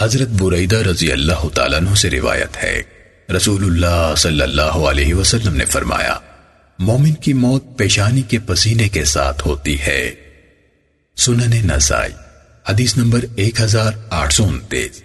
حضرت بریدہ رضی اللہ تعالیٰ عنہ سے روایت ہے۔ رسول اللہ صلی اللہ علیہ وسلم نے فرمایا، مومن کی موت پیشانی کے پسینے کے ساتھ ہوتی ہے۔ سنن نسائی، حدیث نمبر ایک ہزار آٹھ سو انتیس۔